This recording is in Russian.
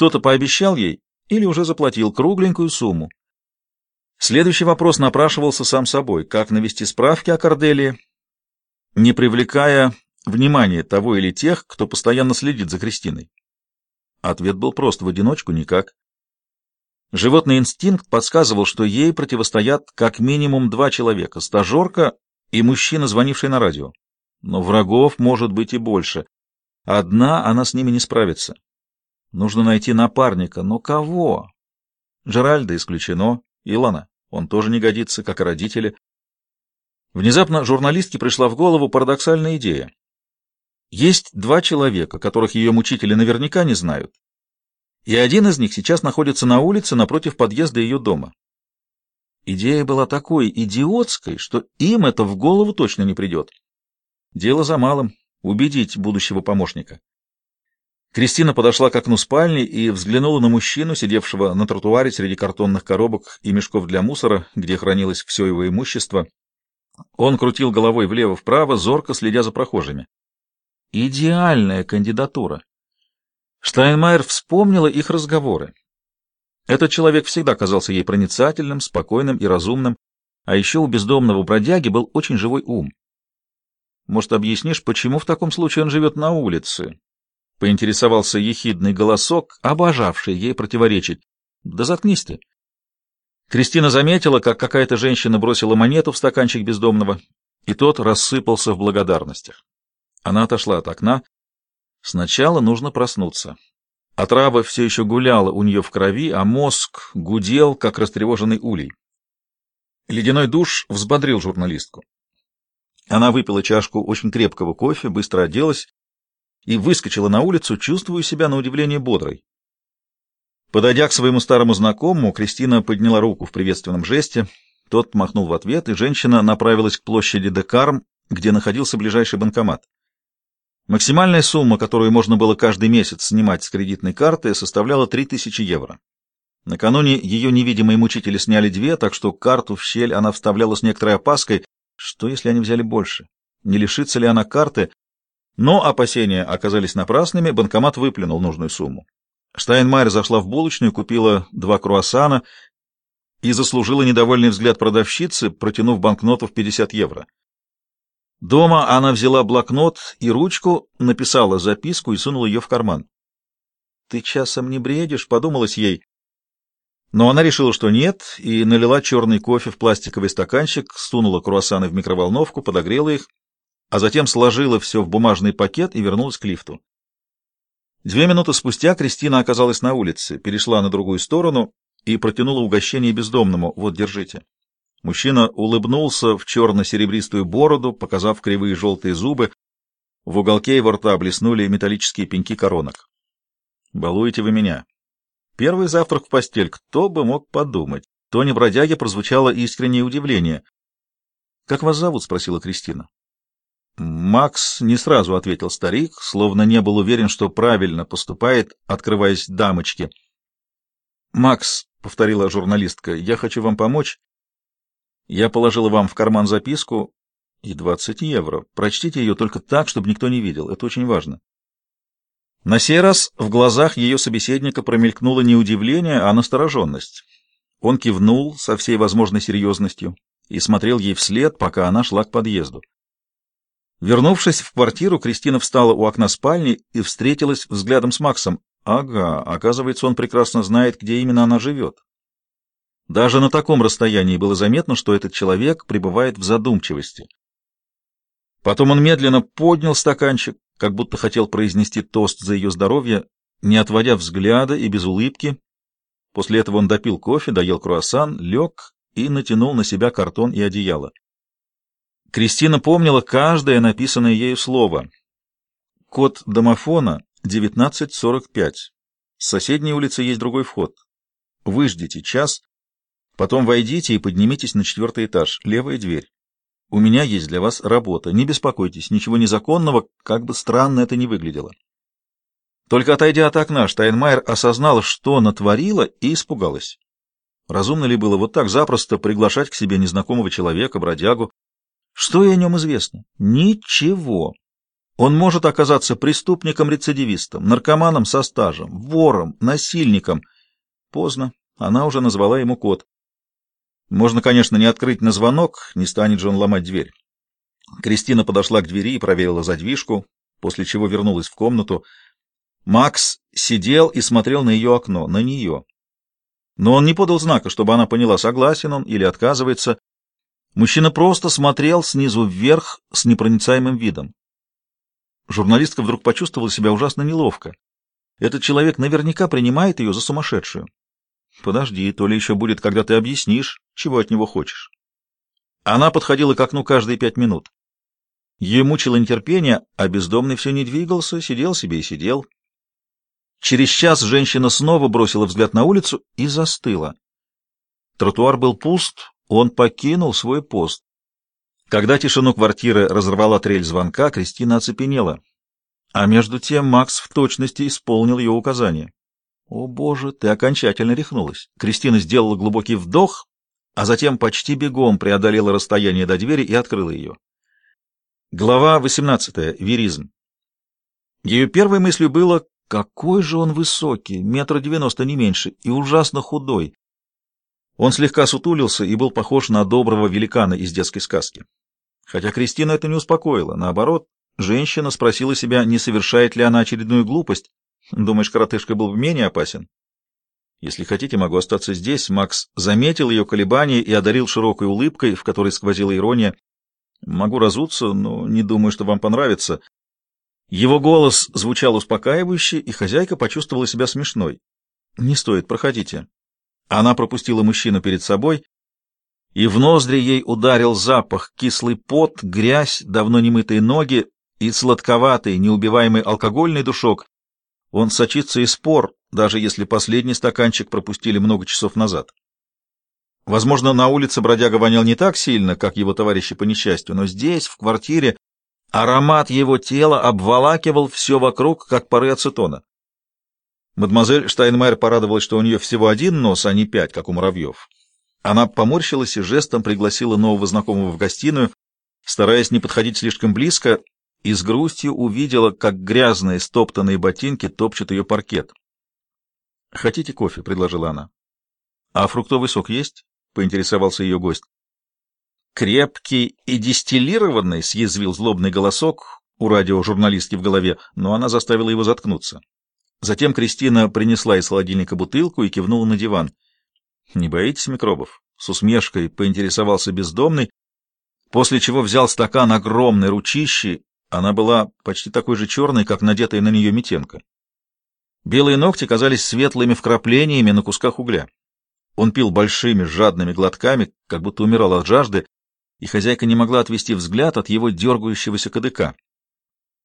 Кто-то пообещал ей или уже заплатил кругленькую сумму. Следующий вопрос напрашивался сам собой. Как навести справки о Корделии, не привлекая внимания того или тех, кто постоянно следит за Кристиной? Ответ был прост. В одиночку никак. Животный инстинкт подсказывал, что ей противостоят как минимум два человека — стажерка и мужчина, звонивший на радио. Но врагов может быть и больше. Одна она с ними не справится. Нужно найти напарника. Но кого? Джеральда исключено. Илона. Он тоже не годится, как и родители. Внезапно журналистке пришла в голову парадоксальная идея. Есть два человека, которых ее мучители наверняка не знают, и один из них сейчас находится на улице напротив подъезда ее дома. Идея была такой идиотской, что им это в голову точно не придет. Дело за малым — убедить будущего помощника. Кристина подошла к окну спальни и взглянула на мужчину, сидевшего на тротуаре среди картонных коробок и мешков для мусора, где хранилось все его имущество. Он крутил головой влево-вправо, зорко следя за прохожими. Идеальная кандидатура. Штайнмайер вспомнила их разговоры. Этот человек всегда казался ей проницательным, спокойным и разумным, а еще у бездомного бродяги был очень живой ум. Может, объяснишь, почему в таком случае он живет на улице? Поинтересовался ехидный голосок, обожавший ей противоречить. Да заткнись ты. Кристина заметила, как какая-то женщина бросила монету в стаканчик бездомного, и тот рассыпался в благодарностях. Она отошла от окна. Сначала нужно проснуться. Отрава все еще гуляла у нее в крови, а мозг гудел, как растревоженный улей. Ледяной душ взбодрил журналистку. Она выпила чашку очень крепкого кофе, быстро оделась и выскочила на улицу, чувствуя себя на удивление бодрой. Подойдя к своему старому знакомому, Кристина подняла руку в приветственном жесте, тот махнул в ответ, и женщина направилась к площади Декарм, где находился ближайший банкомат. Максимальная сумма, которую можно было каждый месяц снимать с кредитной карты, составляла 3000 евро. Накануне ее невидимые мучители сняли две, так что карту в щель она вставляла с некоторой опаской. Что, если они взяли больше? Не лишится ли она карты? Но опасения оказались напрасными, банкомат выплюнул нужную сумму. Штайнмайер зашла в булочную, купила два круассана и заслужила недовольный взгляд продавщицы, протянув банкноту в 50 евро. Дома она взяла блокнот и ручку, написала записку и сунула ее в карман. «Ты часом не бредишь?» — подумалось ей. Но она решила, что нет, и налила черный кофе в пластиковый стаканчик, сунула круассаны в микроволновку, подогрела их а затем сложила все в бумажный пакет и вернулась к лифту. Две минуты спустя Кристина оказалась на улице, перешла на другую сторону и протянула угощение бездомному. «Вот, держите». Мужчина улыбнулся в черно-серебристую бороду, показав кривые желтые зубы. В уголке его рта блеснули металлические пеньки коронок. «Балуете вы меня». Первый завтрак в постель. Кто бы мог подумать? Тони бродяги прозвучало искреннее удивление. «Как вас зовут?» — спросила Кристина. Макс не сразу ответил старик, словно не был уверен, что правильно поступает, открываясь дамочке. «Макс», — повторила журналистка, — «я хочу вам помочь. Я положила вам в карман записку и двадцать евро. Прочтите ее только так, чтобы никто не видел. Это очень важно». На сей раз в глазах ее собеседника промелькнуло не удивление, а настороженность. Он кивнул со всей возможной серьезностью и смотрел ей вслед, пока она шла к подъезду. Вернувшись в квартиру, Кристина встала у окна спальни и встретилась взглядом с Максом. Ага, оказывается, он прекрасно знает, где именно она живет. Даже на таком расстоянии было заметно, что этот человек пребывает в задумчивости. Потом он медленно поднял стаканчик, как будто хотел произнести тост за ее здоровье, не отводя взгляда и без улыбки. После этого он допил кофе, доел круассан, лег и натянул на себя картон и одеяло. Кристина помнила каждое написанное ею слово. Код домофона 1945. С соседней улицы есть другой вход. Выждите час, потом войдите и поднимитесь на четвертый этаж, левая дверь. У меня есть для вас работа, не беспокойтесь, ничего незаконного, как бы странно это ни выглядело. Только отойдя от окна, Штайнмайер осознала, что натворила, и испугалась. Разумно ли было вот так запросто приглашать к себе незнакомого человека, бродягу, что ей о нем известно? Ничего. Он может оказаться преступником-рецидивистом, наркоманом со стажем, вором, насильником. Поздно, она уже назвала ему код. Можно, конечно, не открыть на звонок, не станет же он ломать дверь. Кристина подошла к двери и проверила задвижку, после чего вернулась в комнату. Макс сидел и смотрел на ее окно, на нее. Но он не подал знака, чтобы она поняла, согласен он или отказывается. Мужчина просто смотрел снизу вверх с непроницаемым видом. Журналистка вдруг почувствовала себя ужасно неловко. Этот человек наверняка принимает ее за сумасшедшую. Подожди, то ли еще будет, когда ты объяснишь, чего от него хочешь. Она подходила к окну каждые пять минут. Ее мучило нетерпение, а бездомный все не двигался, сидел себе и сидел. Через час женщина снова бросила взгляд на улицу и застыла. Тротуар был пуст, он покинул свой пост. Когда тишину квартиры разорвала трель звонка, Кристина оцепенела. А между тем Макс в точности исполнил ее указания. «О, Боже, ты окончательно рехнулась!» Кристина сделала глубокий вдох, а затем почти бегом преодолела расстояние до двери и открыла ее. Глава 18. Веризм. Ее первой мыслью было, какой же он высокий, метра девяносто не меньше, и ужасно худой. Он слегка сутулился и был похож на доброго великана из детской сказки. Хотя Кристина это не успокоила. Наоборот, женщина спросила себя, не совершает ли она очередную глупость. Думаешь, коротышка был бы менее опасен? Если хотите, могу остаться здесь. Макс заметил ее колебания и одарил широкой улыбкой, в которой сквозила ирония. Могу разуться, но не думаю, что вам понравится. Его голос звучал успокаивающе, и хозяйка почувствовала себя смешной. Не стоит, проходите. Она пропустила мужчину перед собой и в ноздри ей ударил запах, кислый пот, грязь, давно немытые ноги и сладковатый, неубиваемый алкогольный душок. Он сочится из спор, даже если последний стаканчик пропустили много часов назад. Возможно, на улице бродяга вонял не так сильно, как его товарищи по несчастью, но здесь, в квартире, аромат его тела обволакивал все вокруг, как пары ацетона. Мадемуазель Штайнмайер порадовалась, что у нее всего один нос, а не пять, как у муравьев. Она поморщилась и жестом пригласила нового знакомого в гостиную, стараясь не подходить слишком близко, и с грустью увидела, как грязные стоптанные ботинки топчут ее паркет. «Хотите кофе?» — предложила она. «А фруктовый сок есть?» — поинтересовался ее гость. «Крепкий и дистиллированный», — съязвил злобный голосок у радиожурналистки в голове, но она заставила его заткнуться. Затем Кристина принесла из холодильника бутылку и кивнула на диван. «Не боитесь микробов?» — с усмешкой поинтересовался бездомный, после чего взял стакан огромной ручищи, она была почти такой же черной, как надетая на нее метенка. Белые ногти казались светлыми вкраплениями на кусках угля. Он пил большими жадными глотками, как будто умирал от жажды, и хозяйка не могла отвести взгляд от его дергающегося кадыка.